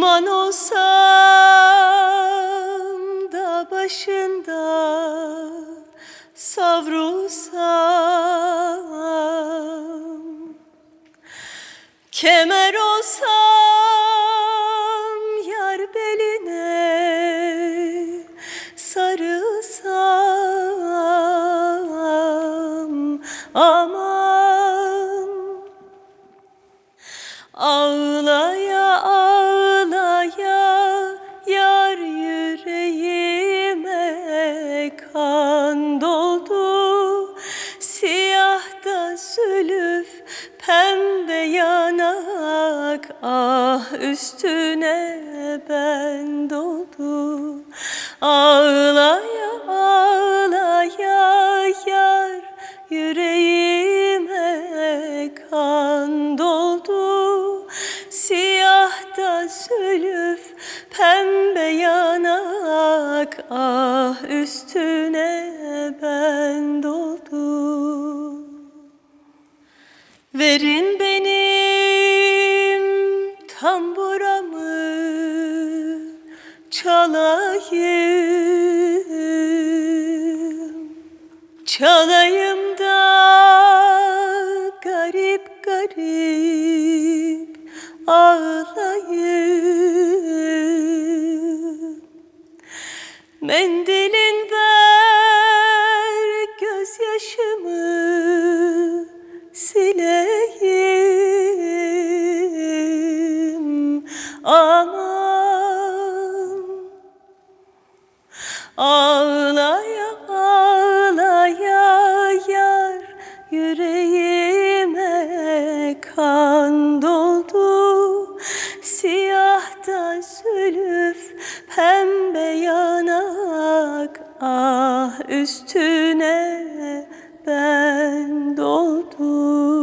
Düşman olsam da başında savrulsam. Kemer olsam yar beline sarılsam. Aman Ağ ah üstüne ben doldu Ağlaya ağlaya yar yüreğime kan doldu. Siyah da zülüf pembe yanak ah üstüne ben doldu Verin benim tamburamı çalayım. Çalayım da garip garip ağlayayım. Mendilin ver gözyaşımı sileyim Aman Ağlaya ağlaya yar Yüreğime kan doldu. Siyahta sülüf pembe yanak Ah üstüne ben doldum.